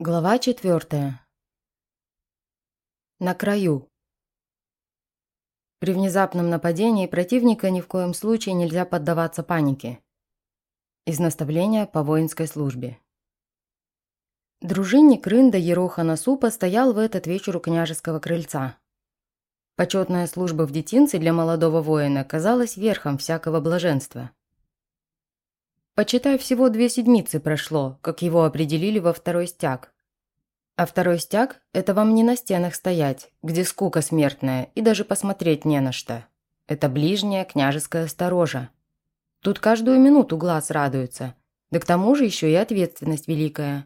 Глава четвертая. На краю. При внезапном нападении противника ни в коем случае нельзя поддаваться панике. Из наставления по воинской службе. Дружинник Рында Ероха Насупа стоял в этот вечер у княжеского крыльца. Почетная служба в детинце для молодого воина казалась верхом всякого блаженства. Почитай, всего две седмицы прошло, как его определили во второй стяг. А второй стяг – это вам не на стенах стоять, где скука смертная и даже посмотреть не на что. Это ближняя княжеская сторожа. Тут каждую минуту глаз радуется, да к тому же еще и ответственность великая.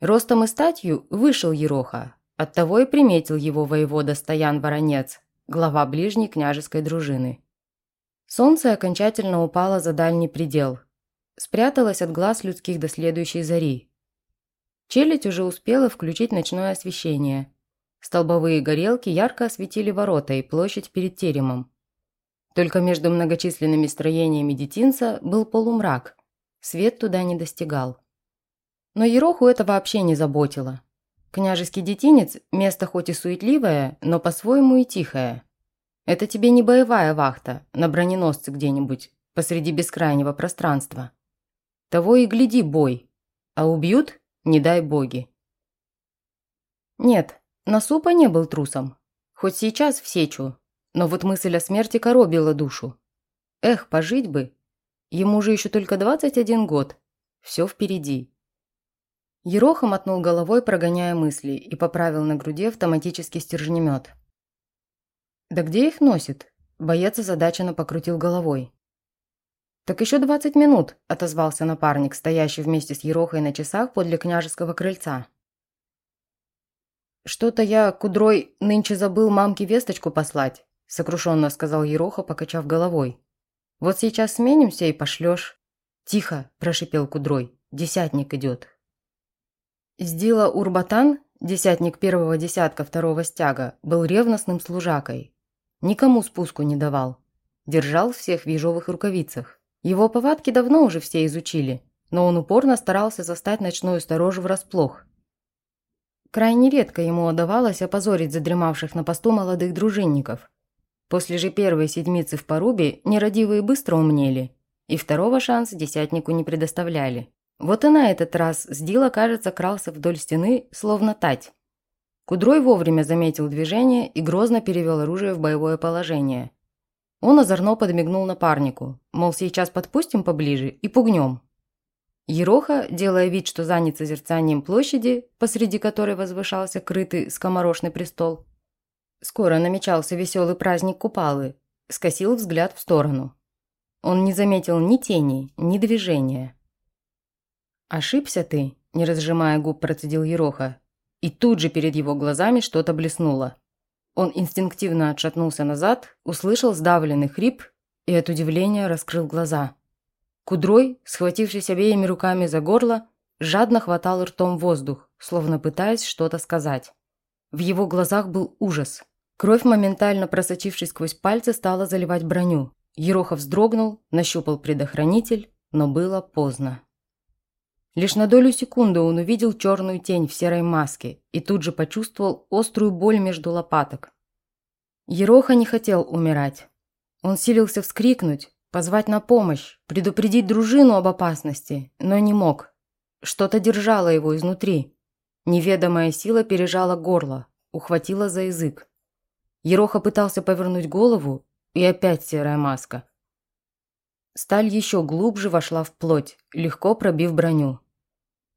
Ростом и статью вышел Ероха, оттого и приметил его воевода Стоян Воронец, глава ближней княжеской дружины. Солнце окончательно упало за дальний предел, спряталась от глаз людских до следующей зари. Челядь уже успела включить ночное освещение. Столбовые горелки ярко осветили ворота и площадь перед теремом. Только между многочисленными строениями детинца был полумрак. Свет туда не достигал. Но Ероху это вообще не заботило. Княжеский детинец – место хоть и суетливое, но по-своему и тихое. Это тебе не боевая вахта на броненосце где-нибудь посреди бескрайнего пространства. Того и гляди бой. А убьют – не дай боги. Нет, Насупа не был трусом. Хоть сейчас в сечу, но вот мысль о смерти коробила душу. Эх, пожить бы. Ему же еще только 21 год. Все впереди. Ероха мотнул головой, прогоняя мысли, и поправил на груди автоматический стержнемет. «Да где их носит?» Боец озадаченно покрутил головой. «Так еще двадцать минут», – отозвался напарник, стоящий вместе с Ерохой на часах подле княжеского крыльца. «Что-то я, кудрой, нынче забыл мамке весточку послать», – сокрушенно сказал Ероха, покачав головой. «Вот сейчас сменимся и пошлешь». «Тихо», – прошипел кудрой, – «десятник идет». Сдила Урбатан, десятник первого десятка второго стяга, был ревностным служакой. Никому спуску не давал. Держал всех в ежовых рукавицах. Его повадки давно уже все изучили, но он упорно старался застать ночную сторожу врасплох. Крайне редко ему удавалось опозорить задремавших на посту молодых дружинников. После же первой седмицы в порубе нерадивые быстро умнели, и второго шанса десятнику не предоставляли. Вот и на этот раз Сдила, кажется, крался вдоль стены, словно тать. Кудрой вовремя заметил движение и грозно перевел оружие в боевое положение. Он озорно подмигнул напарнику, мол, сейчас подпустим поближе и пугнем. Ероха, делая вид, что занят созерцанием площади, посреди которой возвышался крытый скоморошный престол, скоро намечался веселый праздник Купалы, скосил взгляд в сторону. Он не заметил ни тени, ни движения. «Ошибся ты», – не разжимая губ, процедил Ероха, и тут же перед его глазами что-то блеснуло. Он инстинктивно отшатнулся назад, услышал сдавленный хрип и от удивления раскрыл глаза. Кудрой, схватившись обеими руками за горло, жадно хватал ртом воздух, словно пытаясь что-то сказать. В его глазах был ужас. Кровь, моментально просочившись сквозь пальцы, стала заливать броню. Ерохов вздрогнул, нащупал предохранитель, но было поздно. Лишь на долю секунды он увидел черную тень в серой маске и тут же почувствовал острую боль между лопаток. Ероха не хотел умирать. Он силился вскрикнуть, позвать на помощь, предупредить дружину об опасности, но не мог. Что-то держало его изнутри. Неведомая сила пережала горло, ухватила за язык. Ероха пытался повернуть голову, и опять серая маска. Сталь еще глубже вошла в плоть, легко пробив броню.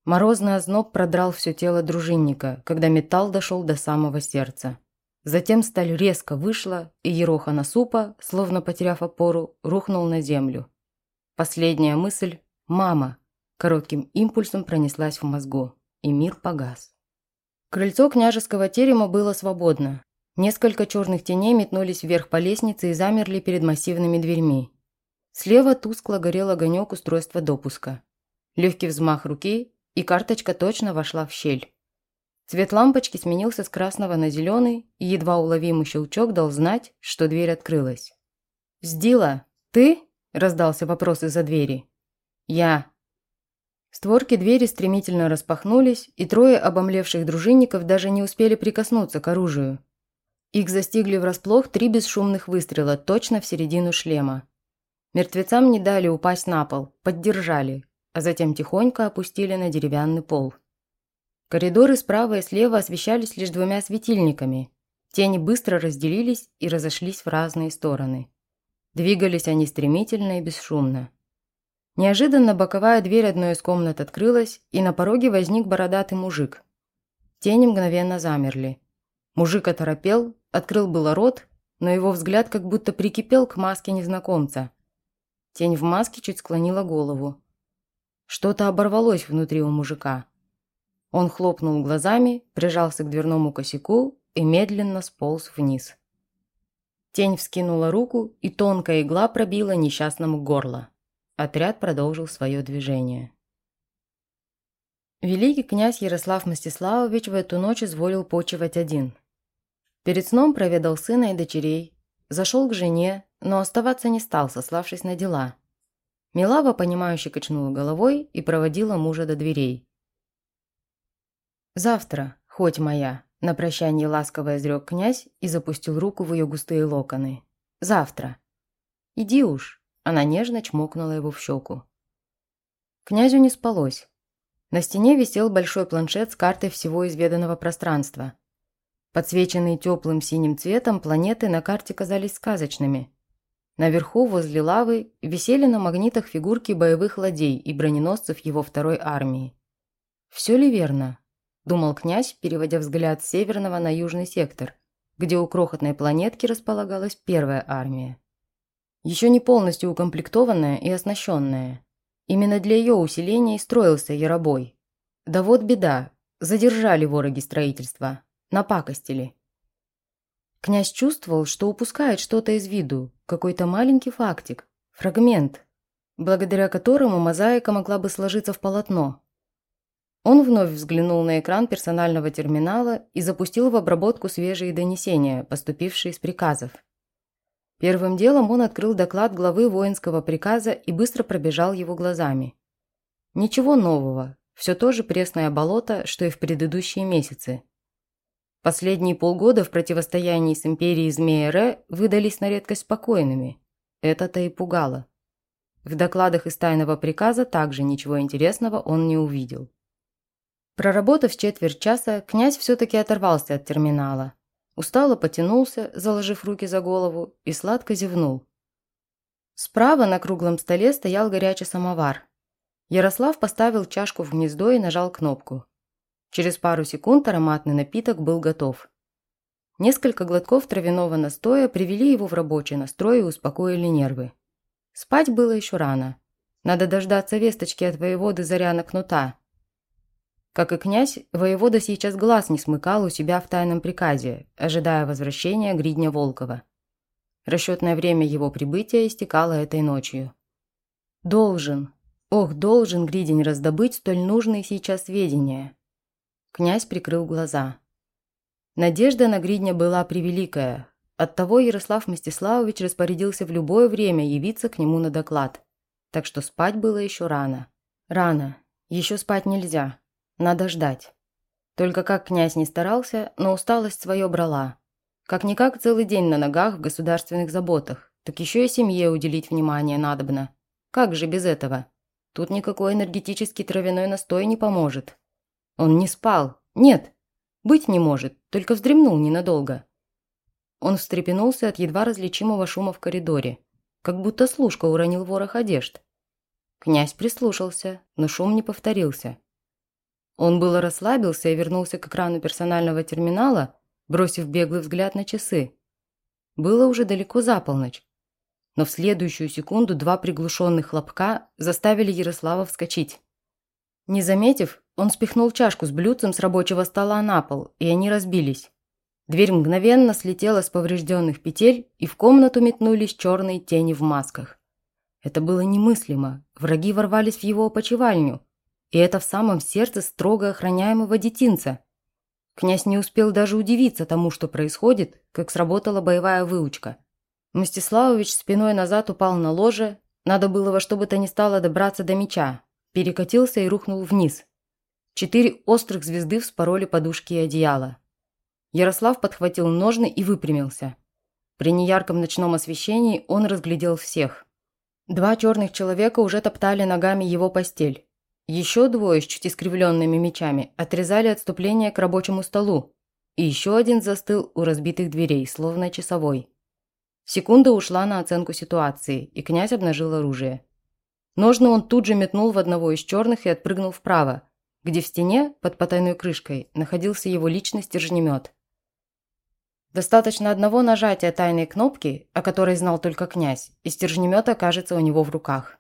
Морозный озноб продрал все тело дружинника, когда металл дошел до самого сердца. Затем сталь резко вышла, и Ероха Насупа, словно потеряв опору, рухнул на землю. Последняя мысль «Мама!» коротким импульсом пронеслась в мозгу, и мир погас. Крыльцо княжеского терема было свободно. Несколько черных теней метнулись вверх по лестнице и замерли перед массивными дверьми. Слева тускло горел огонек устройства допуска. Легкий взмах руки, и карточка точно вошла в щель. Цвет лампочки сменился с красного на зеленый, и едва уловимый щелчок дал знать, что дверь открылась. «Сдила, ты?» – раздался вопрос из-за двери. «Я». Створки двери стремительно распахнулись, и трое обомлевших дружинников даже не успели прикоснуться к оружию. Их застигли врасплох три бесшумных выстрела точно в середину шлема. Мертвецам не дали упасть на пол, поддержали, а затем тихонько опустили на деревянный пол. Коридоры справа и слева освещались лишь двумя светильниками. Тени быстро разделились и разошлись в разные стороны. Двигались они стремительно и бесшумно. Неожиданно боковая дверь одной из комнат открылась, и на пороге возник бородатый мужик. Тени мгновенно замерли. Мужик оторопел, открыл было рот, но его взгляд как будто прикипел к маске незнакомца. Тень в маске чуть склонила голову. Что-то оборвалось внутри у мужика. Он хлопнул глазами, прижался к дверному косяку и медленно сполз вниз. Тень вскинула руку, и тонкая игла пробила несчастному горло. Отряд продолжил свое движение. Великий князь Ярослав Мстиславович в эту ночь изволил почивать один. Перед сном проведал сына и дочерей, зашел к жене, но оставаться не стал, сославшись на дела – Милава, понимающе качнула головой и проводила мужа до дверей. «Завтра, хоть моя», – на прощание ласково изрек князь и запустил руку в ее густые локоны. «Завтра». «Иди уж», – она нежно чмокнула его в щеку. Князю не спалось. На стене висел большой планшет с картой всего изведанного пространства. Подсвеченные теплым синим цветом, планеты на карте казались сказочными – Наверху, возле лавы, висели на магнитах фигурки боевых ладей и броненосцев его второй армии. «Все ли верно?» – думал князь, переводя взгляд с северного на южный сектор, где у крохотной планетки располагалась первая армия. Еще не полностью укомплектованная и оснащенная. Именно для ее усиления и строился Яробой. Да вот беда, задержали вороги строительства, напакостили. Князь чувствовал, что упускает что-то из виду, какой-то маленький фактик, фрагмент, благодаря которому мозаика могла бы сложиться в полотно. Он вновь взглянул на экран персонального терминала и запустил в обработку свежие донесения, поступившие из приказов. Первым делом он открыл доклад главы воинского приказа и быстро пробежал его глазами. Ничего нового, все то же пресное болото, что и в предыдущие месяцы. Последние полгода в противостоянии с империей Змея Ре выдались на редкость спокойными. Это-то и пугало. В докладах из тайного приказа также ничего интересного он не увидел. Проработав четверть часа, князь все-таки оторвался от терминала. Устало потянулся, заложив руки за голову, и сладко зевнул. Справа на круглом столе стоял горячий самовар. Ярослав поставил чашку в гнездо и нажал кнопку. Через пару секунд ароматный напиток был готов. Несколько глотков травяного настоя привели его в рабочий настрой и успокоили нервы. Спать было еще рано. Надо дождаться весточки от воеводы Заряна Кнута. Как и князь, воевода сейчас глаз не смыкал у себя в тайном приказе, ожидая возвращения Гридня Волкова. Расчетное время его прибытия истекало этой ночью. Должен, ох, должен Гридень раздобыть столь нужные сейчас сведения. Князь прикрыл глаза. Надежда на Гридня была превеликая. Оттого Ярослав Мстиславович распорядился в любое время явиться к нему на доклад. Так что спать было еще рано. Рано. Еще спать нельзя. Надо ждать. Только как князь не старался, но усталость свое брала. Как-никак целый день на ногах в государственных заботах. Так еще и семье уделить внимание надобно. Как же без этого? Тут никакой энергетический травяной настой не поможет. Он не спал. Нет, быть не может, только вздремнул ненадолго. Он встрепенулся от едва различимого шума в коридоре, как будто служка уронил ворох одежд. Князь прислушался, но шум не повторился. Он было расслабился и вернулся к экрану персонального терминала, бросив беглый взгляд на часы. Было уже далеко за полночь. Но в следующую секунду два приглушенных хлопка заставили Ярослава вскочить. Не заметив, он спихнул чашку с блюдцем с рабочего стола на пол, и они разбились. Дверь мгновенно слетела с поврежденных петель, и в комнату метнулись черные тени в масках. Это было немыслимо. Враги ворвались в его опочивальню. И это в самом сердце строго охраняемого детинца. Князь не успел даже удивиться тому, что происходит, как сработала боевая выучка. Мстиславович спиной назад упал на ложе. Надо было во что бы то ни стало добраться до меча, перекатился и рухнул вниз. Четыре острых звезды вспороли подушки и одеяло. Ярослав подхватил ножны и выпрямился. При неярком ночном освещении он разглядел всех. Два черных человека уже топтали ногами его постель. Еще двое с чуть искривленными мечами отрезали отступление к рабочему столу. И еще один застыл у разбитых дверей, словно часовой. Секунда ушла на оценку ситуации, и князь обнажил оружие. Ножны он тут же метнул в одного из черных и отпрыгнул вправо, где в стене, под потайной крышкой, находился его личный стержнемет. Достаточно одного нажатия тайной кнопки, о которой знал только князь, и стержнемет окажется у него в руках.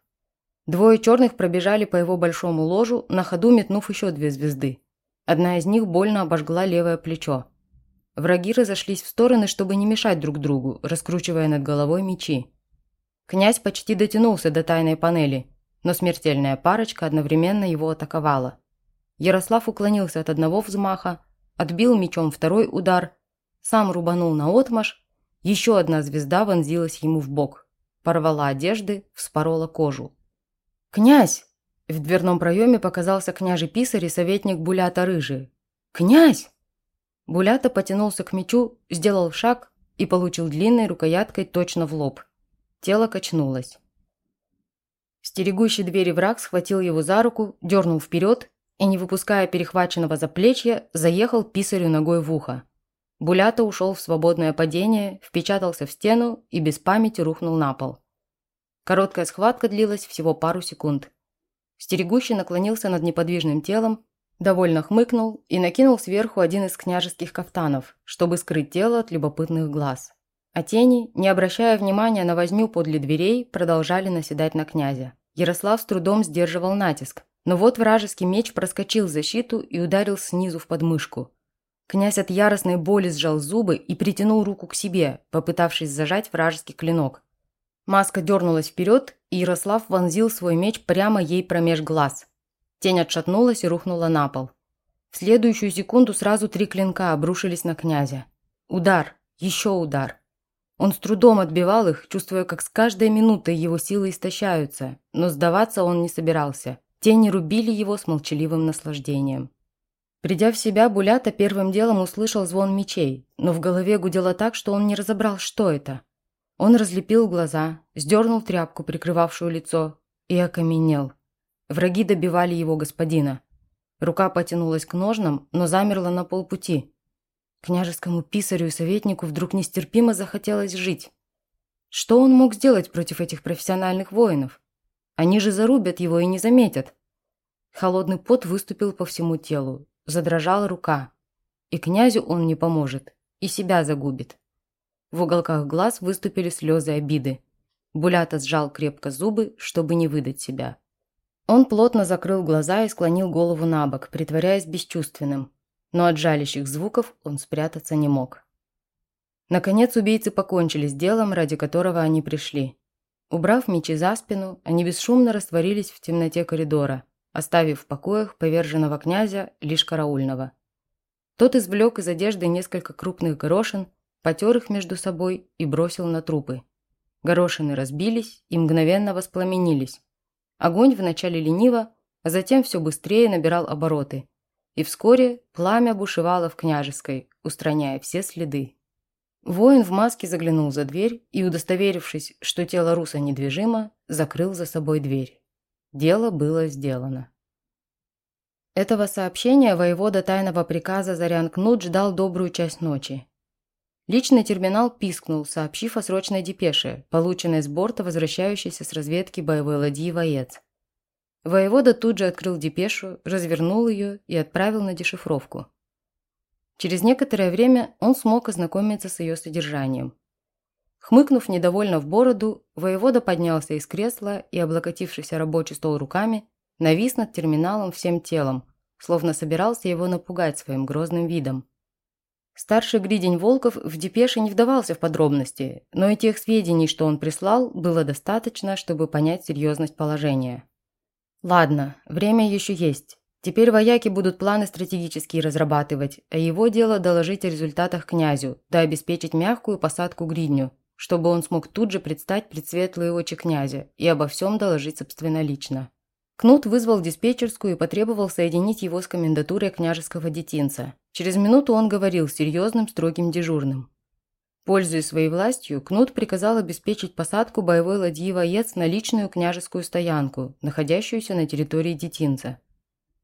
Двое черных пробежали по его большому ложу, на ходу метнув еще две звезды. Одна из них больно обожгла левое плечо. Враги разошлись в стороны, чтобы не мешать друг другу, раскручивая над головой мечи. Князь почти дотянулся до тайной панели, но смертельная парочка одновременно его атаковала. Ярослав уклонился от одного взмаха, отбил мечом второй удар сам рубанул на отмаш, еще одна звезда вонзилась ему в бок, порвала одежды, вспорола кожу. «Князь!» В дверном проеме показался княжий писарь и советник Булята Рыжий. «Князь!» Булята потянулся к мечу, сделал шаг и получил длинной рукояткой точно в лоб. Тело качнулось. Стерегущий двери враг схватил его за руку, дернул вперед и, не выпуская перехваченного за плечья, заехал писарю ногой в ухо. Булята ушел в свободное падение, впечатался в стену и без памяти рухнул на пол. Короткая схватка длилась всего пару секунд. Стерегущий наклонился над неподвижным телом, довольно хмыкнул и накинул сверху один из княжеских кафтанов, чтобы скрыть тело от любопытных глаз. А тени, не обращая внимания на возню подле дверей, продолжали наседать на князя. Ярослав с трудом сдерживал натиск, но вот вражеский меч проскочил защиту и ударил снизу в подмышку – Князь от яростной боли сжал зубы и притянул руку к себе, попытавшись зажать вражеский клинок. Маска дернулась вперед, и Ярослав вонзил свой меч прямо ей промеж глаз. Тень отшатнулась и рухнула на пол. В следующую секунду сразу три клинка обрушились на князя. Удар, еще удар. Он с трудом отбивал их, чувствуя, как с каждой минутой его силы истощаются, но сдаваться он не собирался. Тени рубили его с молчаливым наслаждением. Придя в себя, Булята первым делом услышал звон мечей, но в голове гудело так, что он не разобрал, что это. Он разлепил глаза, сдернул тряпку, прикрывавшую лицо, и окаменел. Враги добивали его господина. Рука потянулась к ножнам, но замерла на полпути. Княжескому писарю и советнику вдруг нестерпимо захотелось жить. Что он мог сделать против этих профессиональных воинов? Они же зарубят его и не заметят. Холодный пот выступил по всему телу, Задрожала рука. И князю он не поможет, и себя загубит. В уголках глаз выступили слезы обиды. Булята сжал крепко зубы, чтобы не выдать себя. Он плотно закрыл глаза и склонил голову на бок, притворяясь бесчувственным. Но от жалящих звуков он спрятаться не мог. Наконец убийцы покончили с делом, ради которого они пришли. Убрав мечи за спину, они бесшумно растворились в темноте коридора – оставив в покоях поверженного князя лишь караульного. Тот извлек из одежды несколько крупных горошин, потер их между собой и бросил на трупы. Горошины разбились и мгновенно воспламенились. Огонь вначале лениво, а затем все быстрее набирал обороты. И вскоре пламя бушевало в княжеской, устраняя все следы. Воин в маске заглянул за дверь и, удостоверившись, что тело Руса недвижимо, закрыл за собой дверь. Дело было сделано. Этого сообщения воевода тайного приказа Зарян Кнут ждал добрую часть ночи. Личный терминал пискнул, сообщив о срочной депеше, полученной с борта возвращающейся с разведки боевой ладьи «Воец». Воевода тут же открыл депешу, развернул ее и отправил на дешифровку. Через некоторое время он смог ознакомиться с ее содержанием. Хмыкнув недовольно в бороду, воевода поднялся из кресла и, облокотившись о рабочий стол руками, навис над терминалом всем телом, словно собирался его напугать своим грозным видом. Старший гридень Волков в депеше не вдавался в подробности, но и тех сведений, что он прислал, было достаточно, чтобы понять серьезность положения. Ладно, время еще есть. Теперь вояки будут планы стратегические разрабатывать, а его дело доложить о результатах князю, да обеспечить мягкую посадку гридню, чтобы он смог тут же предстать пред светлые очи князя и обо всем доложить собственнолично. Кнут вызвал диспетчерскую и потребовал соединить его с комендатурой княжеского детинца. Через минуту он говорил серьезным, строгим дежурным. Пользуясь своей властью, Кнут приказал обеспечить посадку боевой ладьи «Воец» на личную княжескую стоянку, находящуюся на территории детинца.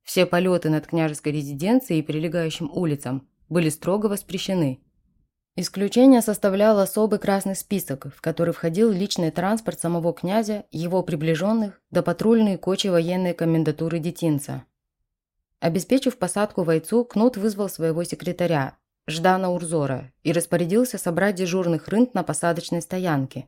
Все полеты над княжеской резиденцией и прилегающим улицам были строго воспрещены. Исключение составлял особый красный список, в который входил личный транспорт самого князя, его приближенных, да патрульные кочи военной комендатуры детинца. Обеспечив посадку войцу, Кнут вызвал своего секретаря, Ждана Урзора, и распорядился собрать дежурных рынд на посадочной стоянке.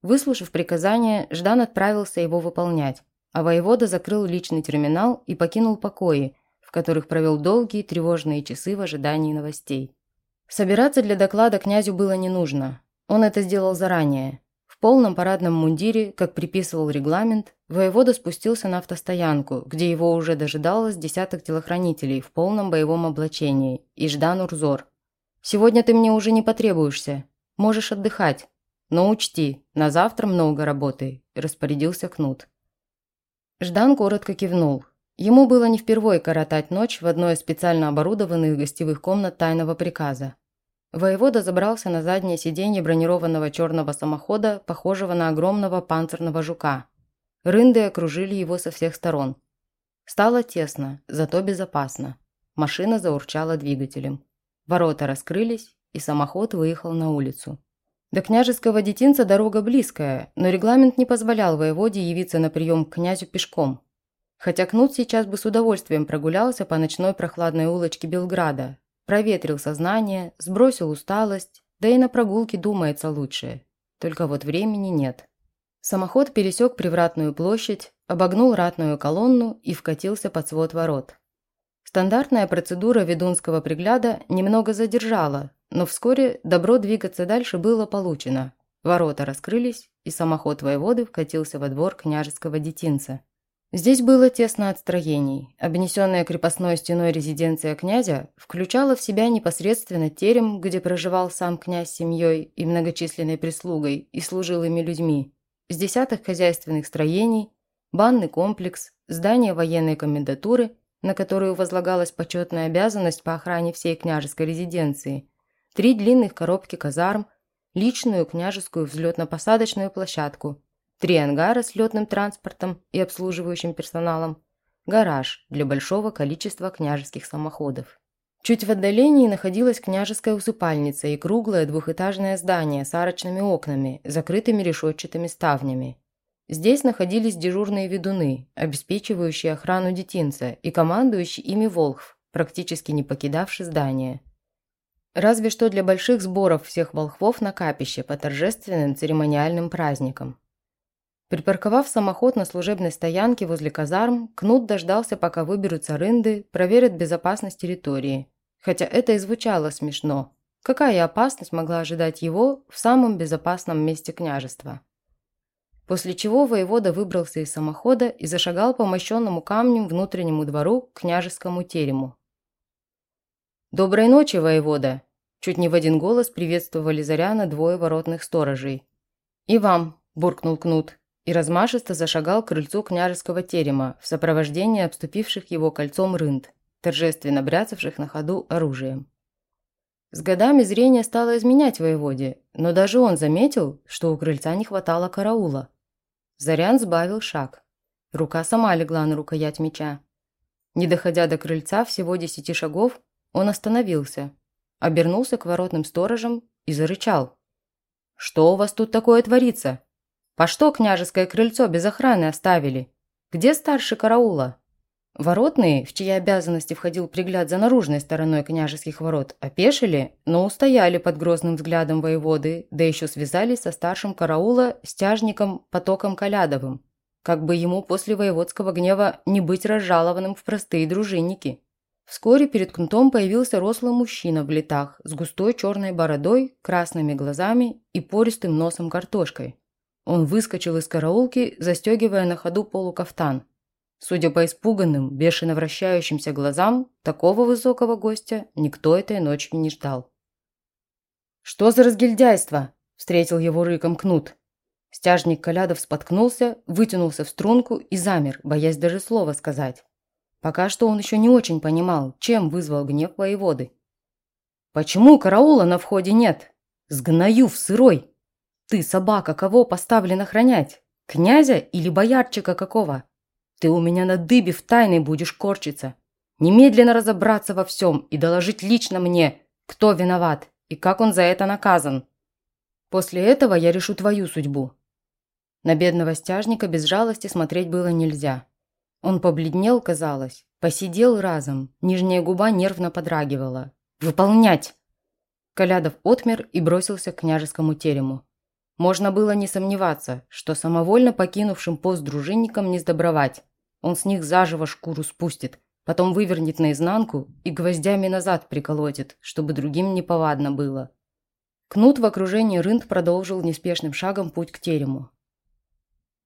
Выслушав приказание, Ждан отправился его выполнять, а воевода закрыл личный терминал и покинул покои, в которых провел долгие тревожные часы в ожидании новостей. Собираться для доклада князю было не нужно. Он это сделал заранее. В полном парадном мундире, как приписывал регламент, воевода спустился на автостоянку, где его уже дожидалось десяток телохранителей в полном боевом облачении, и Ждан Урзор. «Сегодня ты мне уже не потребуешься. Можешь отдыхать. Но учти, на завтра много работы», – распорядился Кнут. Ждан коротко кивнул. Ему было не впервой коротать ночь в одной из специально оборудованных гостевых комнат тайного приказа. Воевода забрался на заднее сиденье бронированного черного самохода, похожего на огромного панцирного жука. Рынды окружили его со всех сторон. Стало тесно, зато безопасно. Машина заурчала двигателем. Ворота раскрылись, и самоход выехал на улицу. До княжеского детинца дорога близкая, но регламент не позволял воеводе явиться на прием к князю пешком. Хотя Кнут сейчас бы с удовольствием прогулялся по ночной прохладной улочке Белграда, проветрил сознание, сбросил усталость, да и на прогулке думается лучше. Только вот времени нет. Самоход пересек Привратную площадь, обогнул ратную колонну и вкатился под свод ворот. Стандартная процедура ведунского пригляда немного задержала, но вскоре добро двигаться дальше было получено. Ворота раскрылись, и самоход воеводы вкатился во двор княжеского детинца. Здесь было тесно от строений. Обнесенная крепостной стеной резиденция князя включала в себя непосредственно терем, где проживал сам князь с семьей и многочисленной прислугой и служилыми людьми, с десяток хозяйственных строений, банный комплекс, здание военной комендатуры, на которую возлагалась почетная обязанность по охране всей княжеской резиденции, три длинных коробки казарм, личную княжескую взлетно-посадочную площадку, три ангара с летным транспортом и обслуживающим персоналом, гараж для большого количества княжеских самоходов. Чуть в отдалении находилась княжеская усыпальница и круглое двухэтажное здание с арочными окнами, закрытыми решетчатыми ставнями. Здесь находились дежурные ведуны, обеспечивающие охрану детинца, и командующий ими Волхв, практически не покидавший здание. Разве что для больших сборов всех волхвов на капище по торжественным церемониальным праздникам. Припарковав самоход на служебной стоянке возле казарм, Кнут дождался, пока выберутся рынды, проверят безопасность территории. Хотя это и звучало смешно. Какая опасность могла ожидать его в самом безопасном месте княжества? После чего воевода выбрался из самохода и зашагал по мощенному камнем внутреннему двору к княжескому терему. «Доброй ночи, воевода!» Чуть не в один голос приветствовали Заряна двое воротных сторожей. «И вам!» – буркнул Кнут и размашисто зашагал к крыльцу княжеского терема в сопровождении обступивших его кольцом рынд, торжественно бряцавших на ходу оружием. С годами зрение стало изменять воеводе, но даже он заметил, что у крыльца не хватало караула. Зарян сбавил шаг. Рука сама легла на рукоять меча. Не доходя до крыльца всего десяти шагов, он остановился, обернулся к воротным сторожам и зарычал. «Что у вас тут такое творится? По что княжеское крыльцо без охраны оставили? Где старший караула?» Воротные, в чьи обязанности входил пригляд за наружной стороной княжеских ворот, опешили, но устояли под грозным взглядом воеводы, да еще связались со старшим караула стяжником Потоком Калядовым, как бы ему после воеводского гнева не быть разжалованным в простые дружинники. Вскоре перед кнутом появился рослый мужчина в летах с густой черной бородой, красными глазами и пористым носом картошкой. Он выскочил из караулки, застегивая на ходу полукафтан. Судя по испуганным, бешено вращающимся глазам, такого высокого гостя никто этой ночью не ждал. «Что за разгильдяйство?» – встретил его рыком кнут. Стяжник Колядов споткнулся, вытянулся в струнку и замер, боясь даже слова сказать. Пока что он еще не очень понимал, чем вызвал гнев воеводы. «Почему караула на входе нет? Сгною в сырой! Ты, собака, кого поставлен охранять? Князя или боярчика какого? Ты у меня на дыбе в тайной будешь корчиться. Немедленно разобраться во всем и доложить лично мне, кто виноват и как он за это наказан. После этого я решу твою судьбу». На бедного стяжника без жалости смотреть было нельзя. Он побледнел, казалось, посидел разом, нижняя губа нервно подрагивала. «Выполнять!» Колядов отмер и бросился к княжескому терему. Можно было не сомневаться, что самовольно покинувшим пост дружинникам не сдобровать. Он с них заживо шкуру спустит, потом вывернет наизнанку и гвоздями назад приколотит, чтобы другим неповадно было. Кнут в окружении рынд продолжил неспешным шагом путь к терему.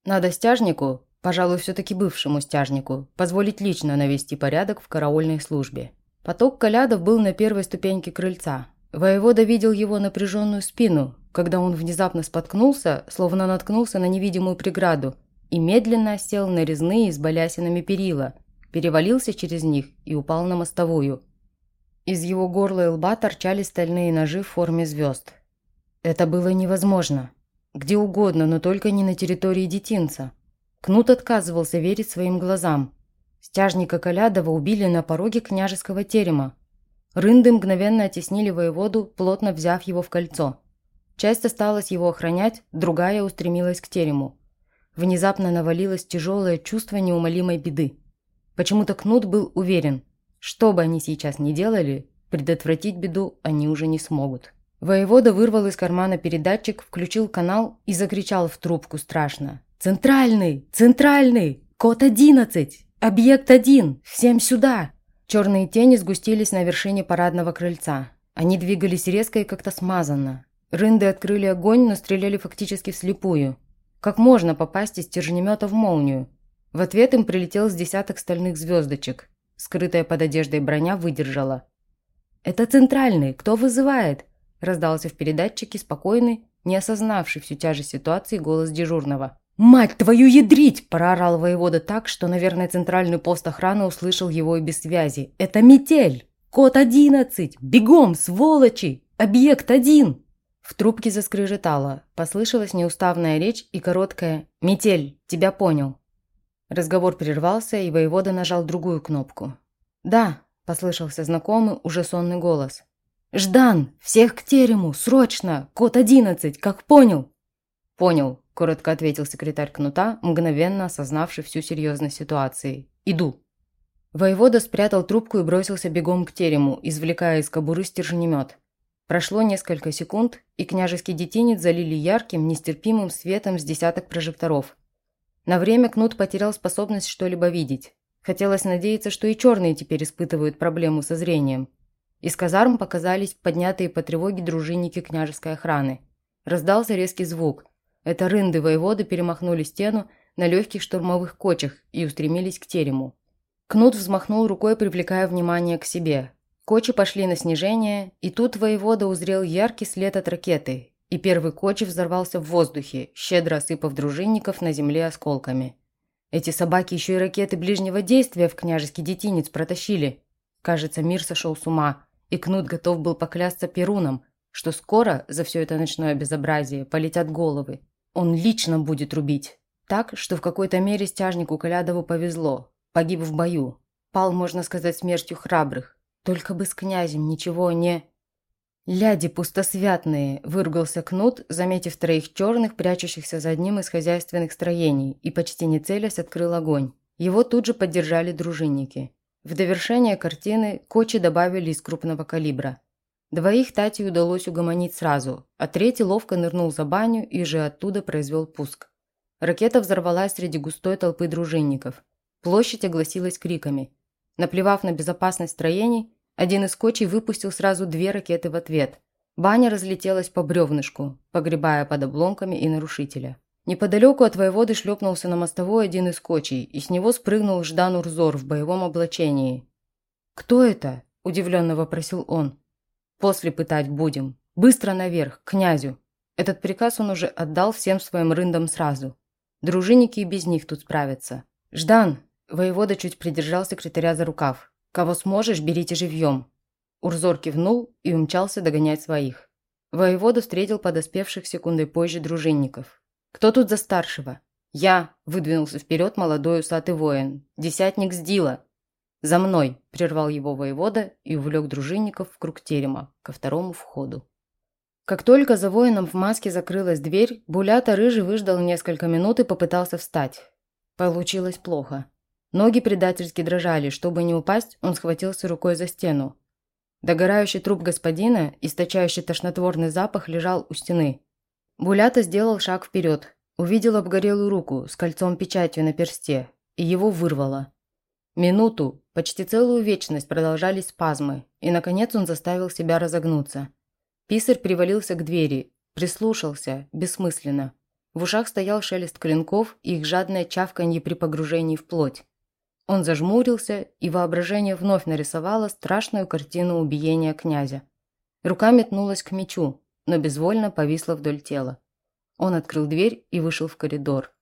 Надо стяжнику, пожалуй, все-таки бывшему стяжнику, позволить лично навести порядок в караульной службе. Поток колядов был на первой ступеньке крыльца. Воевода видел его напряженную спину, когда он внезапно споткнулся, словно наткнулся на невидимую преграду, и медленно сел на резные с балясинами перила, перевалился через них и упал на мостовую. Из его горла и лба торчали стальные ножи в форме звезд. Это было невозможно. Где угодно, но только не на территории детинца. Кнут отказывался верить своим глазам. Стяжника Колядова убили на пороге княжеского терема. Рынды мгновенно оттеснили воеводу, плотно взяв его в кольцо. Часть осталась его охранять, другая устремилась к терему. Внезапно навалилось тяжелое чувство неумолимой беды. Почему-то Кнут был уверен, что бы они сейчас ни делали, предотвратить беду они уже не смогут. Воевода вырвал из кармана передатчик, включил канал и закричал в трубку страшно. «Центральный! Центральный! Код 11! Объект 1! Всем сюда!» Черные тени сгустились на вершине парадного крыльца. Они двигались резко и как-то смазанно. Рынды открыли огонь, но стреляли фактически вслепую. Как можно попасть из стержнемета в молнию? В ответ им прилетел с десяток стальных звездочек. Скрытая под одеждой броня выдержала. «Это центральный! Кто вызывает?» Раздался в передатчике спокойный, не осознавший всю тяжесть ситуации голос дежурного. «Мать твою ядрить!» – проорал воевода так, что, наверное, центральный пост охраны услышал его и без связи. «Это метель! Код одиннадцать! Бегом, сволочи! Объект один!» В трубке заскрежетало. Послышалась неуставная речь и короткая «Метель, тебя понял». Разговор прервался, и воевода нажал другую кнопку. «Да», – послышался знакомый, уже сонный голос. «Ждан! Всех к терему! Срочно! Код одиннадцать! Как понял?» «Понял», – коротко ответил секретарь Кнута, мгновенно осознавший всю серьезность ситуации. «Иду». Воевода спрятал трубку и бросился бегом к терему, извлекая из кобуры стержнемет. Прошло несколько секунд, и княжеский детинец залили ярким, нестерпимым светом с десяток прожекторов. На время Кнут потерял способность что-либо видеть. Хотелось надеяться, что и черные теперь испытывают проблему со зрением – из казарм показались поднятые по тревоге дружинники княжеской охраны. Раздался резкий звук. Это рынды воеводы перемахнули стену на легких штурмовых кочах и устремились к терему. Кнут взмахнул рукой, привлекая внимание к себе. Кочи пошли на снижение, и тут воевода узрел яркий след от ракеты, и первый коч взорвался в воздухе, щедро осыпав дружинников на земле осколками. Эти собаки еще и ракеты ближнего действия в княжеский детинец протащили. Кажется, мир сошел с ума и Кнут готов был поклясться Перуном, что скоро за все это ночное безобразие полетят головы. Он лично будет рубить. Так, что в какой-то мере стяжнику Калядову повезло. Погиб в бою. Пал, можно сказать, смертью храбрых. Только бы с князем ничего не... «Ляди пустосвятные!» – выругался Кнут, заметив троих черных, прячущихся за одним из хозяйственных строений, и почти не целясь открыл огонь. Его тут же поддержали дружинники. В довершение картины кочи добавили из крупного калибра. Двоих Тати удалось угомонить сразу, а третий ловко нырнул за баню и же оттуда произвел пуск. Ракета взорвалась среди густой толпы дружинников. Площадь огласилась криками. Наплевав на безопасность строений, один из кочей выпустил сразу две ракеты в ответ. Баня разлетелась по бревнышку, погребая под обломками и нарушителя. Неподалеку от воеводы шлепнулся на мостовой один из кочей, и с него спрыгнул Ждан Урзор в боевом облачении. «Кто это?» – удивленно вопросил он. «После пытать будем. Быстро наверх, к князю». Этот приказ он уже отдал всем своим рындам сразу. Дружинники и без них тут справятся. «Ждан!» – воевода чуть придержал секретаря за рукав. «Кого сможешь, берите живьем!» Урзор кивнул и умчался догонять своих. Воевода встретил подоспевших секундой позже дружинников. «Кто тут за старшего?» «Я!» – выдвинулся вперед молодой усатый воин. «Десятник Сдила!» «За мной!» – прервал его воевода и увлек дружинников в круг терема, ко второму входу. Как только за воином в маске закрылась дверь, Булята Рыжий выждал несколько минут и попытался встать. Получилось плохо. Ноги предательски дрожали, чтобы не упасть, он схватился рукой за стену. Догорающий труп господина, источающий тошнотворный запах, лежал у стены. Булята сделал шаг вперед, увидел обгорелую руку с кольцом-печатью на персте, и его вырвало. Минуту, почти целую вечность продолжались спазмы, и, наконец, он заставил себя разогнуться – Писарь привалился к двери, прислушался, бессмысленно. В ушах стоял шелест клинков и их жадное чавканье при погружении в плоть. Он зажмурился, и воображение вновь нарисовало страшную картину убиения князя. Рука метнулась к мечу, но безвольно повисла вдоль тела. Он открыл дверь и вышел в коридор.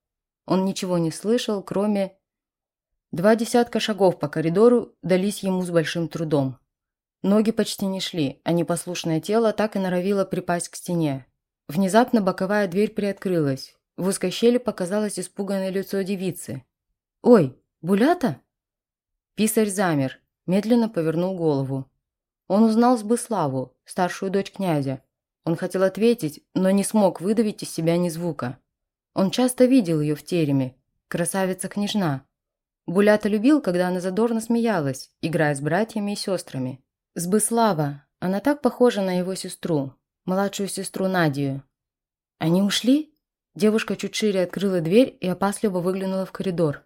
Он ничего не слышал, кроме... Два десятка шагов по коридору дались ему с большим трудом. Ноги почти не шли, а непослушное тело так и норовило припасть к стене. Внезапно боковая дверь приоткрылась. В узкой щели показалось испуганное лицо девицы. «Ой, Булята?» Писарь замер, медленно повернул голову. Он узнал Сбыславу, старшую дочь князя. Он хотел ответить, но не смог выдавить из себя ни звука. Он часто видел ее в тереме. Красавица-княжна. Булята любил, когда она задорно смеялась, играя с братьями и сестрами. Сбыслава. Она так похожа на его сестру, младшую сестру Надию. Они ушли? Девушка чуть шире открыла дверь и опасливо выглянула в коридор.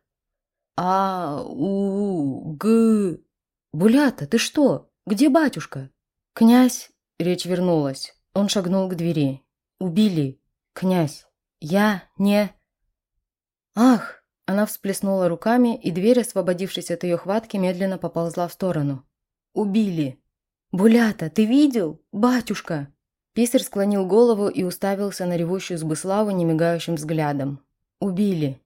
А, у, г. Булята, ты что? Где батюшка? Князь. Речь вернулась. Он шагнул к двери. Убили. Князь. Я не... Ах! Она всплеснула руками, и дверь, освободившись от ее хватки, медленно поползла в сторону. Убили. Булята, ты видел? Батюшка!» Писарь склонил голову и уставился на ревущую Сбыславу немигающим взглядом. «Убили».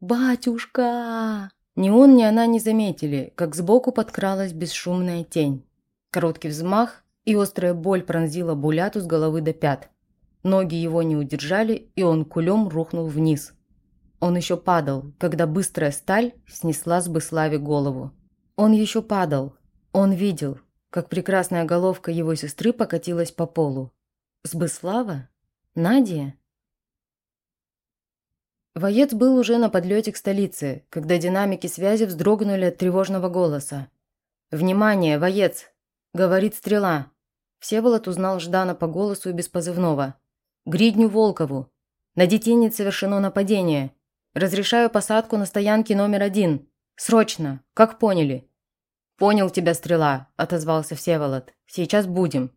«Батюшка!» Ни он, ни она не заметили, как сбоку подкралась бесшумная тень. Короткий взмах, и острая боль пронзила Буляту с головы до пят. Ноги его не удержали, и он кулем рухнул вниз. Он еще падал, когда быстрая сталь снесла Сбыславе голову. Он еще падал, он видел, как прекрасная головка его сестры покатилась по полу. Сбыслава? Надя? Воец был уже на подлете к столице, когда динамики связи вздрогнули от тревожного голоса. «Внимание, воец!» – говорит стрела. Всеволод узнал Ждана по голосу и без позывного. «Гридню Волкову. На детине совершено нападение. Разрешаю посадку на стоянке номер один. Срочно, как поняли?» «Понял тебя, стрела», – отозвался Всеволод. «Сейчас будем».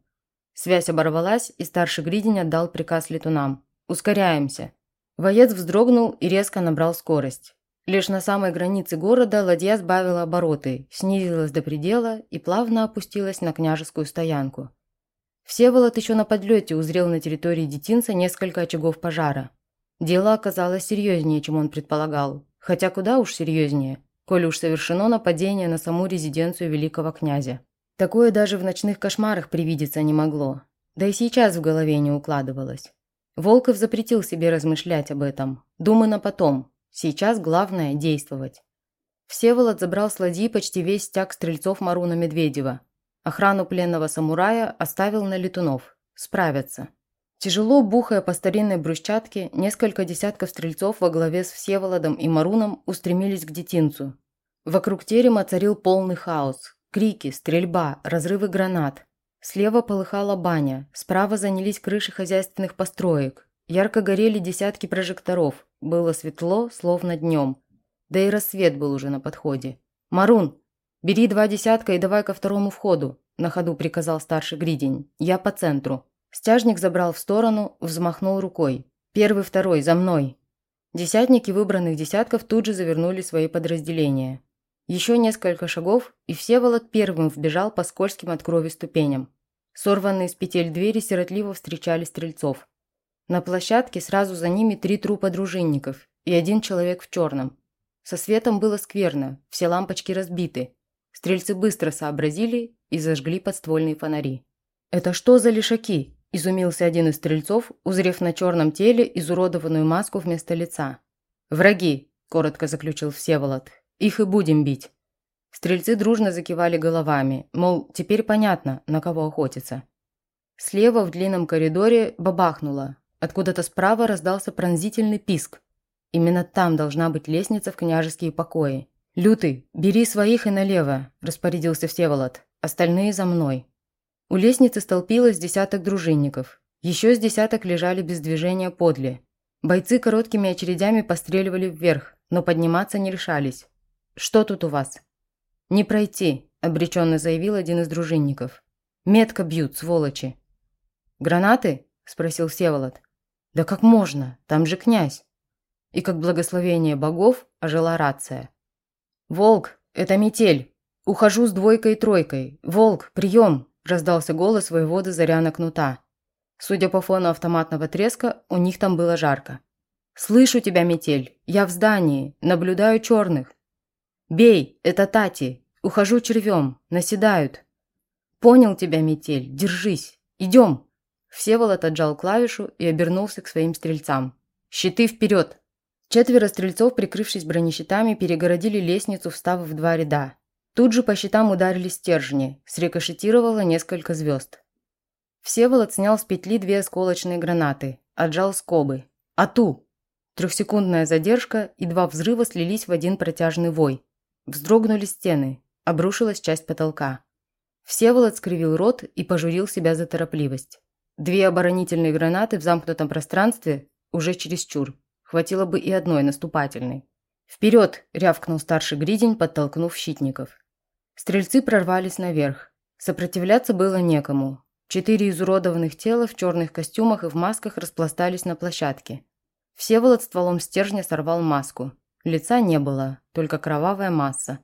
Связь оборвалась, и старший Гридень отдал приказ летунам. «Ускоряемся». Воец вздрогнул и резко набрал скорость. Лишь на самой границе города ладья сбавила обороты, снизилась до предела и плавно опустилась на княжескую стоянку. Всеволод еще на подлете узрел на территории детинца несколько очагов пожара. Дело оказалось серьезнее, чем он предполагал, хотя куда уж серьезнее – коли уж совершено нападение на саму резиденцию великого князя. Такое даже в ночных кошмарах привидеться не могло. Да и сейчас в голове не укладывалось. Волков запретил себе размышлять об этом. Думай на потом. Сейчас главное – действовать. Всеволод забрал с ладьи почти весь стяг стрельцов Маруна Медведева. Охрану пленного самурая оставил на летунов. Справятся. Тяжело бухая по старинной брусчатке, несколько десятков стрельцов во главе с Всеволодом и Маруном устремились к детинцу. Вокруг терема царил полный хаос. Крики, стрельба, разрывы гранат. Слева полыхала баня, справа занялись крыши хозяйственных построек. Ярко горели десятки прожекторов. Было светло, словно днем. Да и рассвет был уже на подходе. «Марун, бери два десятка и давай ко второму входу», на ходу приказал старший Гридень. «Я по центру». Стяжник забрал в сторону, взмахнул рукой. «Первый, второй, за мной!» Десятники выбранных десятков тут же завернули свои подразделения. Еще несколько шагов, и Всеволод первым вбежал по скользким от крови ступеням. Сорванные с петель двери сиротливо встречали стрельцов. На площадке сразу за ними три трупа дружинников и один человек в черном. Со светом было скверно, все лампочки разбиты. Стрельцы быстро сообразили и зажгли подствольные фонари. «Это что за лишаки?» – изумился один из стрельцов, узрев на черном теле изуродованную маску вместо лица. «Враги», – коротко заключил Всеволод. «Их и будем бить». Стрельцы дружно закивали головами, мол, теперь понятно, на кого охотиться. Слева в длинном коридоре бабахнуло. Откуда-то справа раздался пронзительный писк. Именно там должна быть лестница в княжеские покои. «Лютый, бери своих и налево», – распорядился Всеволод. «Остальные за мной». У лестницы столпилось десяток дружинников. Еще с десяток лежали без движения подле. Бойцы короткими очередями постреливали вверх, но подниматься не решались. «Что тут у вас?» «Не пройти», – обреченно заявил один из дружинников. «Метко бьют, сволочи». «Гранаты?» – спросил Всеволод. «Да как можно? Там же князь». И как благословение богов ожила рация. «Волк, это метель. Ухожу с двойкой и тройкой. Волк, прием!» – раздался голос воевода Заряна Кнута. Судя по фону автоматного треска, у них там было жарко. «Слышу тебя, метель. Я в здании. Наблюдаю черных. Бей, это Тати. Ухожу червем. Наседают. Понял тебя, метель. Держись. Идем!» Всеволод отжал клавишу и обернулся к своим стрельцам. «Щиты вперед!» Четверо стрельцов, прикрывшись бронещитами, перегородили лестницу, встав в два ряда. Тут же по щитам ударили стержни, срикошетировало несколько звезд. Всеволод снял с петли две осколочные гранаты, отжал скобы. «Ату!» Трехсекундная задержка, и два взрыва слились в один протяжный вой. Вздрогнули стены, обрушилась часть потолка. Всеволод скривил рот и пожурил себя за торопливость. Две оборонительные гранаты в замкнутом пространстве уже чересчур. Хватило бы и одной наступательной. «Вперед!» – рявкнул старший гридень, подтолкнув щитников. Стрельцы прорвались наверх. Сопротивляться было некому. Четыре изуродованных тела в черных костюмах и в масках распластались на площадке. Всеволод стволом стержня сорвал маску. Лица не было, только кровавая масса.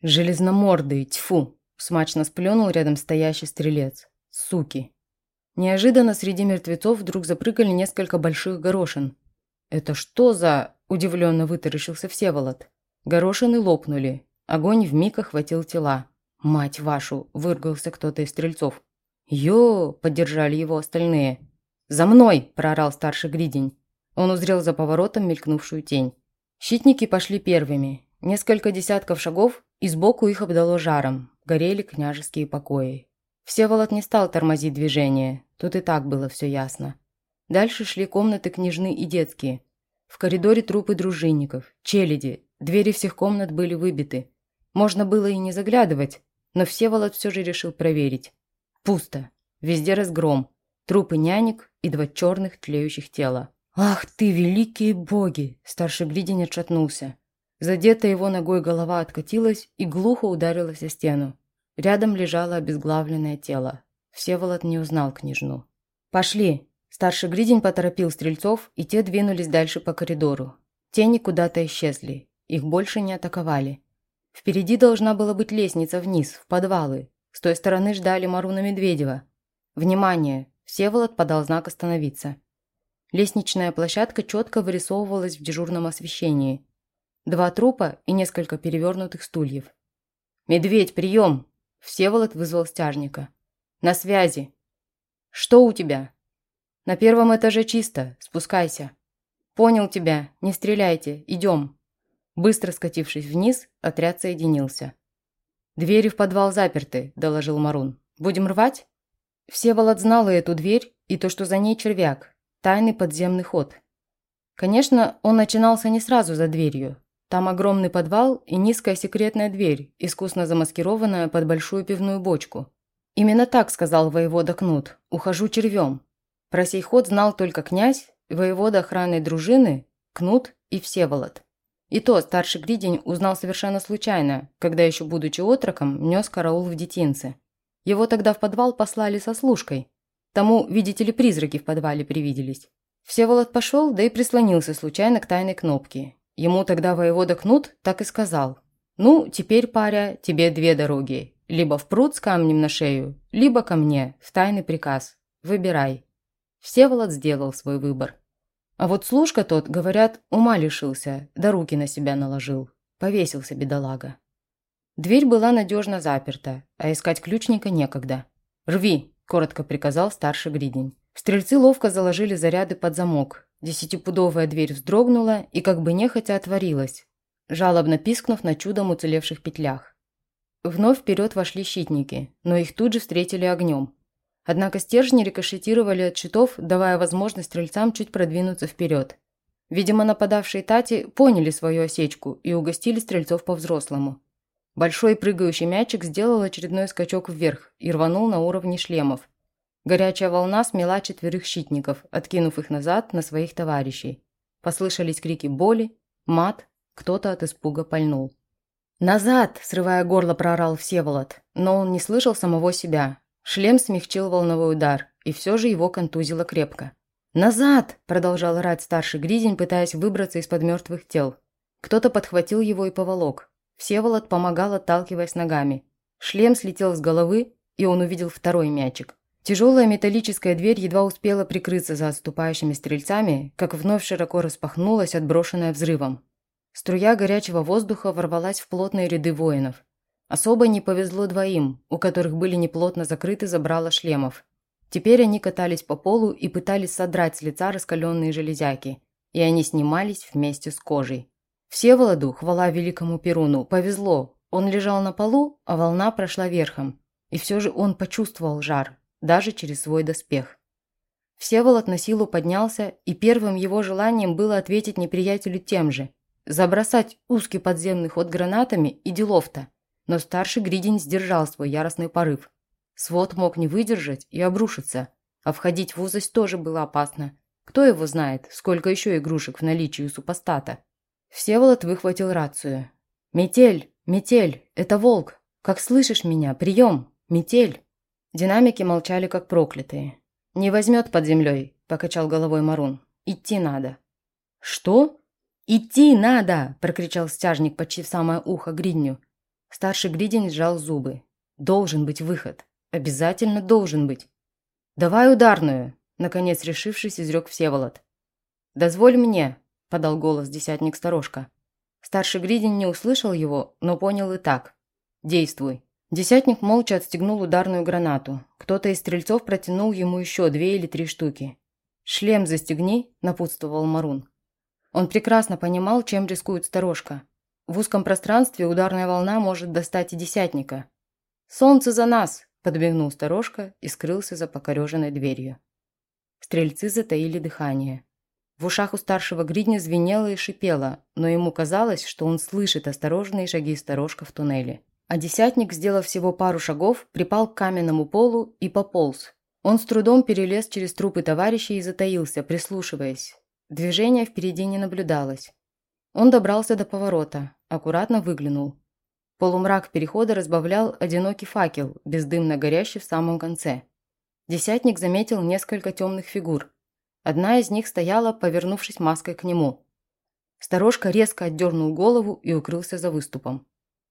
«Железномордый, тьфу!» – смачно сплюнул рядом стоящий стрелец. «Суки!» Неожиданно среди мертвецов вдруг запрыгали несколько больших горошин. «Это что за...» – удивленно вытаращился Всеволод. Горошины лопнули. Огонь вмиг охватил тела. «Мать вашу!» – выргался кто-то из стрельцов. «Ё!» – поддержали его остальные. «За мной!» – проорал старший гридень. Он узрел за поворотом мелькнувшую тень. Щитники пошли первыми. Несколько десятков шагов, и сбоку их обдало жаром. Горели княжеские покои. Всеволод не стал тормозить движение. Тут и так было все ясно. Дальше шли комнаты княжны и детские. В коридоре трупы дружинников, челяди, двери всех комнат были выбиты. Можно было и не заглядывать, но Всеволод все же решил проверить. Пусто. Везде разгром. Трупы нянек и два черных тлеющих тела. «Ах ты, великие боги!» Старший Гридень отшатнулся. Задетая его ногой голова откатилась и глухо ударилась о стену. Рядом лежало обезглавленное тело. Всеволод не узнал княжну. «Пошли!» Старший Гридень поторопил стрельцов, и те двинулись дальше по коридору. Тени куда-то исчезли. Их больше не атаковали. Впереди должна была быть лестница вниз, в подвалы. С той стороны ждали Маруна Медведева. «Внимание!» Всеволод подал знак остановиться. Лестничная площадка четко вырисовывалась в дежурном освещении. Два трупа и несколько перевернутых стульев. «Медведь, прием!» Всеволод вызвал стяжника. «На связи!» «Что у тебя?» «На первом этаже чисто. Спускайся». «Понял тебя. Не стреляйте. Идем». Быстро скатившись вниз, отряд соединился. «Двери в подвал заперты», – доложил Марун. «Будем рвать?» Всеволод знал и эту дверь, и то, что за ней червяк. Тайный подземный ход. Конечно, он начинался не сразу за дверью. Там огромный подвал и низкая секретная дверь, искусно замаскированная под большую пивную бочку. Именно так сказал воевода Кнут. «Ухожу червем». Про сей ход знал только князь, воевода охранной дружины, Кнут и Всеволод. И то старший Гридень узнал совершенно случайно, когда еще будучи отроком, нес караул в детинце. Его тогда в подвал послали со служкой. Тому, видите ли, призраки в подвале привиделись. Всеволод пошел, да и прислонился случайно к тайной кнопке. Ему тогда воевода Кнут так и сказал. «Ну, теперь, паря, тебе две дороги. Либо в пруд с камнем на шею, либо ко мне, в тайный приказ. Выбирай». Всеволод сделал свой выбор. А вот служка тот, говорят, ума лишился, да руки на себя наложил. Повесился бедолага. Дверь была надежно заперта, а искать ключника некогда. «Рви!» – коротко приказал старший гридень. Стрельцы ловко заложили заряды под замок. Десятипудовая дверь вздрогнула и как бы нехотя отворилась, жалобно пискнув на чудом уцелевших петлях. Вновь вперед вошли щитники, но их тут же встретили огнем. Однако стержни рикошетировали от щитов, давая возможность стрельцам чуть продвинуться вперед. Видимо, нападавшие Тати поняли свою осечку и угостили стрельцов по-взрослому. Большой прыгающий мячик сделал очередной скачок вверх и рванул на уровне шлемов. Горячая волна смела четверых щитников, откинув их назад на своих товарищей. Послышались крики боли, мат, кто-то от испуга пальнул. «Назад!» – срывая горло, проорал Всеволод. Но он не слышал самого себя. Шлем смягчил волновой удар, и все же его контузило крепко. «Назад!» – продолжал орать старший Гризень, пытаясь выбраться из-под мертвых тел. Кто-то подхватил его и поволок. Всеволод помогал, отталкиваясь ногами. Шлем слетел с головы, и он увидел второй мячик. Тяжелая металлическая дверь едва успела прикрыться за отступающими стрельцами, как вновь широко распахнулась, отброшенная взрывом. Струя горячего воздуха ворвалась в плотные ряды воинов. Особо не повезло двоим, у которых были неплотно закрыты забрала шлемов. Теперь они катались по полу и пытались содрать с лица раскаленные железяки, и они снимались вместе с кожей. Всеволоду, хвала великому Перуну, повезло. Он лежал на полу, а волна прошла верхом. И все же он почувствовал жар, даже через свой доспех. Всеволод на силу поднялся, и первым его желанием было ответить неприятелю тем же – Забросать узкий подземный ход гранатами и делов-то. Но старший Гридень сдержал свой яростный порыв. Свод мог не выдержать и обрушиться, а входить в узость тоже было опасно. Кто его знает, сколько еще игрушек в наличии у супостата. Всеволод выхватил рацию. «Метель! Метель! Это волк! Как слышишь меня? Прием! Метель!» Динамики молчали, как проклятые. «Не возьмет под землей», – покачал головой Марун. «Идти надо». «Что?» «Идти надо!» – прокричал стяжник почти в самое ухо Гридню. Старший Гридень сжал зубы. «Должен быть выход. Обязательно должен быть». «Давай ударную!» – наконец решившись, изрек Всеволод. «Дозволь мне!» – подал голос десятник Сторожка. Старший Гридень не услышал его, но понял и так. «Действуй!» Десятник молча отстегнул ударную гранату. Кто-то из стрельцов протянул ему еще две или три штуки. «Шлем застегни», – напутствовал Марун. Он прекрасно понимал, чем рискует сторожка. В узком пространстве ударная волна может достать и десятника. «Солнце за нас!» – подбегнул сторожка и скрылся за покореженной дверью. Стрельцы затаили дыхание. В ушах у старшего гридня звенело и шипело, но ему казалось, что он слышит осторожные шаги сторожка в туннеле. А десятник, сделав всего пару шагов, припал к каменному полу и пополз. Он с трудом перелез через трупы товарищей и затаился, прислушиваясь. Движения впереди не наблюдалось. Он добрался до поворота, аккуратно выглянул. Полумрак перехода разбавлял одинокий факел, бездымно горящий в самом конце. Десятник заметил несколько темных фигур. Одна из них стояла, повернувшись маской к нему. Сторожка резко отдернул голову и укрылся за выступом.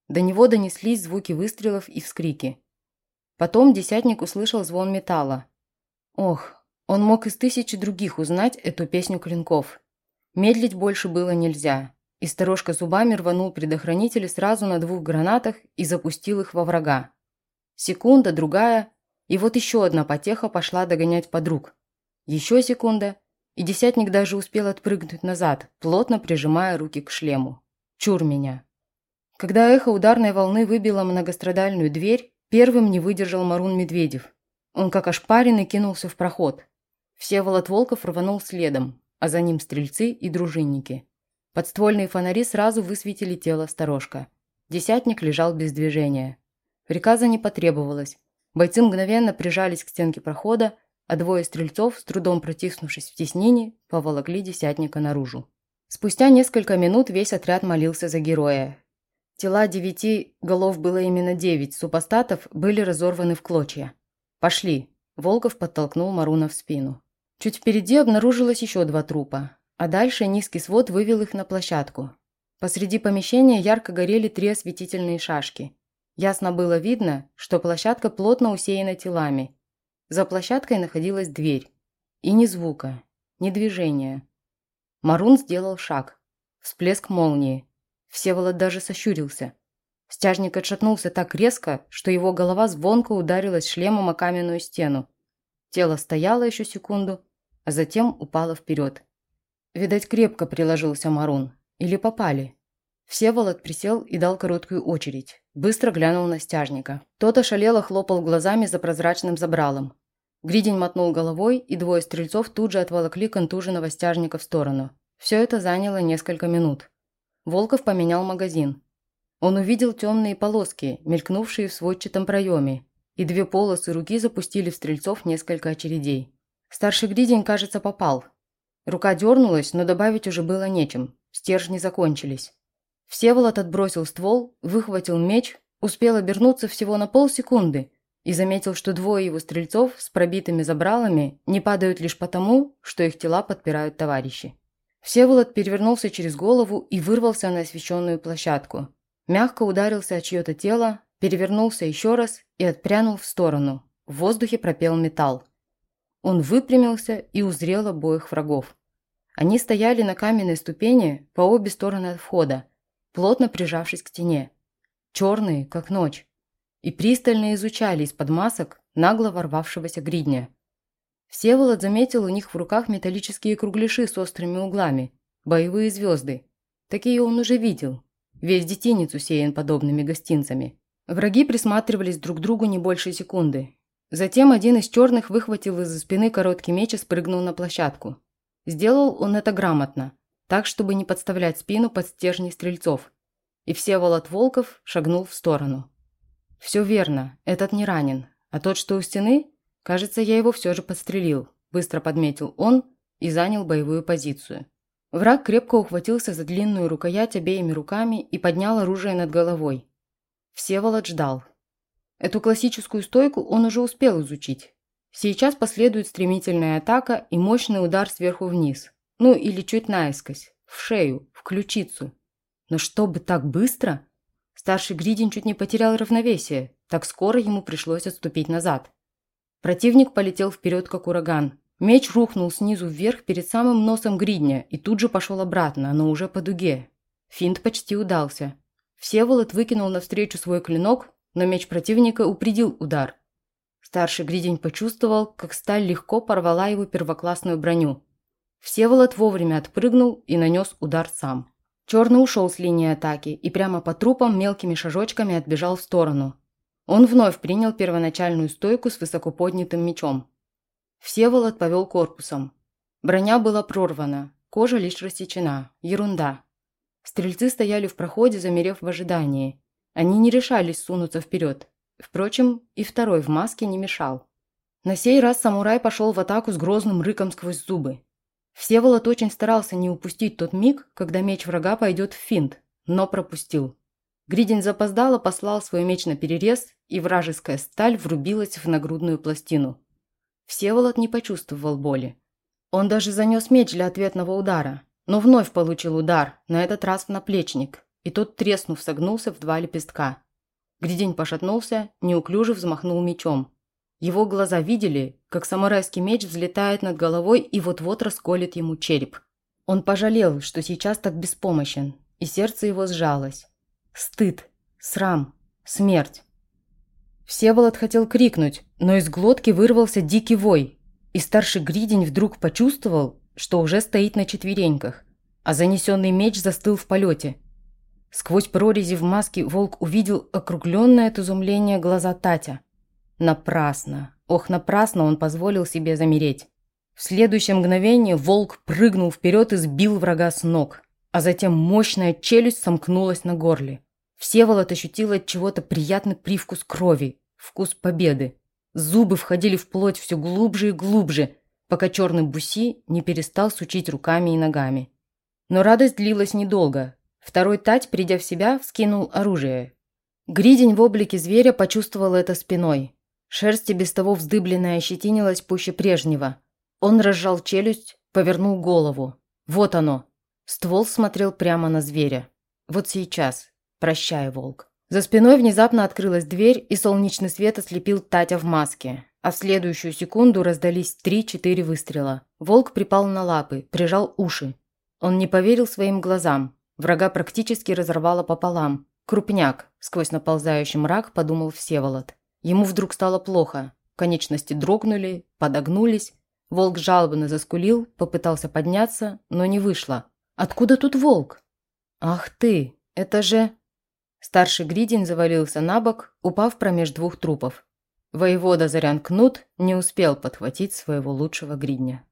До него донеслись звуки выстрелов и вскрики. Потом десятник услышал звон металла. Ох, он мог из тысячи других узнать эту песню клинков. Медлить больше было нельзя. И сторожка зубами рванул предохранители сразу на двух гранатах и запустил их во врага. Секунда, другая, и вот еще одна потеха пошла догонять подруг. Еще секунда, и десятник даже успел отпрыгнуть назад, плотно прижимая руки к шлему. Чур меня. Когда эхо ударной волны выбило многострадальную дверь, первым не выдержал Марун Медведев. Он как ошпаренный кинулся в проход. Всеволод Волков рванул следом, а за ним стрельцы и дружинники. Подствольные фонари сразу высветили тело сторожка. Десятник лежал без движения. Приказа не потребовалось. Бойцы мгновенно прижались к стенке прохода, а двое стрельцов, с трудом протиснувшись в теснине, поволокли десятника наружу. Спустя несколько минут весь отряд молился за героя. Тела девяти, голов было именно девять, супостатов были разорваны в клочья. «Пошли!» – Волков подтолкнул Маруна в спину. Чуть впереди обнаружилось еще два трупа, а дальше низкий свод вывел их на площадку. Посреди помещения ярко горели три осветительные шашки. Ясно было видно, что площадка плотно усеяна телами. За площадкой находилась дверь. И ни звука, ни движения. Марун сделал шаг. Всплеск молнии. Всеволод даже сощурился. Стяжник отшатнулся так резко, что его голова звонко ударилась шлемом о каменную стену. Тело стояло еще секунду, а затем упало вперед. Видать, крепко приложился Марун. Или попали. Всеволод присел и дал короткую очередь. Быстро глянул на стяжника. Тот ошалело хлопал глазами за прозрачным забралом. Гридень мотнул головой, и двое стрельцов тут же отволокли контуженного стяжника в сторону. Все это заняло несколько минут. Волков поменял магазин. Он увидел темные полоски, мелькнувшие в сводчатом проеме, и две полосы руки запустили в стрельцов несколько очередей. Старший Гридень, кажется, попал. Рука дернулась, но добавить уже было нечем. Стержни закончились. Всеволод отбросил ствол, выхватил меч, успел обернуться всего на полсекунды и заметил, что двое его стрельцов с пробитыми забралами не падают лишь потому, что их тела подпирают товарищи. Всеволод перевернулся через голову и вырвался на освещенную площадку. Мягко ударился о чье-то тело, перевернулся еще раз и отпрянул в сторону. В воздухе пропел металл. Он выпрямился и узрел обоих врагов. Они стояли на каменной ступени по обе стороны от входа, плотно прижавшись к стене. Черные, как ночь. И пристально изучали из-под масок нагло ворвавшегося гридня. Всеволод заметил у них в руках металлические кругляши с острыми углами, боевые звезды. Такие он уже видел. Весь детинец усеян подобными гостинцами. Враги присматривались друг к другу не больше секунды. Затем один из черных выхватил из-за спины короткий меч и спрыгнул на площадку. Сделал он это грамотно, так, чтобы не подставлять спину под стержни стрельцов. И Всеволод Волков шагнул в сторону. «Все верно, этот не ранен, а тот, что у стены, Кажется, я его все же подстрелил, быстро подметил он и занял боевую позицию. Враг крепко ухватился за длинную рукоять обеими руками и поднял оружие над головой. Всеволод ждал. Эту классическую стойку он уже успел изучить. Сейчас последует стремительная атака и мощный удар сверху вниз. Ну или чуть наискось, в шею, в ключицу. Но чтобы так быстро? Старший Гридин чуть не потерял равновесие, так скоро ему пришлось отступить назад. Противник полетел вперед, как ураган. Меч рухнул снизу вверх перед самым носом гридня и тут же пошел обратно, но уже по дуге. Финт почти удался. Всеволод выкинул навстречу свой клинок, но меч противника упредил удар. Старший гридень почувствовал, как сталь легко порвала его первоклассную броню. Всеволод вовремя отпрыгнул и нанес удар сам. Черный ушел с линии атаки и прямо по трупам мелкими шажочками отбежал в сторону. Он вновь принял первоначальную стойку с высоко поднятым мечом. Всеволод повел корпусом. Броня была прорвана, кожа лишь рассечена. Ерунда. Стрельцы стояли в проходе, замерев в ожидании. Они не решались сунуться вперед. Впрочем, и второй в маске не мешал. На сей раз самурай пошел в атаку с грозным рыком сквозь зубы. Всеволод очень старался не упустить тот миг, когда меч врага пойдет в финт, но пропустил. Гридин запоздало послал свой меч на перерез, и вражеская сталь врубилась в нагрудную пластину. Всеволод не почувствовал боли. Он даже занес меч для ответного удара, но вновь получил удар, на этот раз в наплечник, и тот, треснув, согнулся в два лепестка. Гридень пошатнулся, неуклюже взмахнул мечом. Его глаза видели, как самурайский меч взлетает над головой и вот-вот расколет ему череп. Он пожалел, что сейчас так беспомощен, и сердце его сжалось. Стыд, срам, смерть. Всеволод хотел крикнуть, но из глотки вырвался дикий вой, и старший Гридень вдруг почувствовал, что уже стоит на четвереньках, а занесенный меч застыл в полете. Сквозь прорези в маске волк увидел округленное от изумления глаза Татя. Напрасно, ох, напрасно он позволил себе замереть. В следующее мгновение волк прыгнул вперед и сбил врага с ног, а затем мощная челюсть сомкнулась на горле. Всеволод ощутил от чего-то приятный привкус крови, вкус победы. Зубы входили в плоть все глубже и глубже, пока черный буси не перестал сучить руками и ногами. Но радость длилась недолго. Второй тать, придя в себя, вскинул оружие. Гридень в облике зверя почувствовал это спиной. Шерсть и без того вздыбленная ощетинилась пуще прежнего. Он разжал челюсть, повернул голову. Вот оно. Ствол смотрел прямо на зверя. Вот сейчас, Прощай, волк. За спиной внезапно открылась дверь, и солнечный свет ослепил Татя в маске. А в следующую секунду раздались три-четыре выстрела. Волк припал на лапы, прижал уши. Он не поверил своим глазам. Врага практически разорвало пополам. «Крупняк», – сквозь наползающий мрак подумал Всеволод. Ему вдруг стало плохо. Конечности дрогнули, подогнулись. Волк жалобно заскулил, попытался подняться, но не вышло. «Откуда тут волк?» «Ах ты, это же...» Старший Гридин завалился на бок, упав промеж двух трупов. Воевода Зарян Кнут не успел подхватить своего лучшего гридня.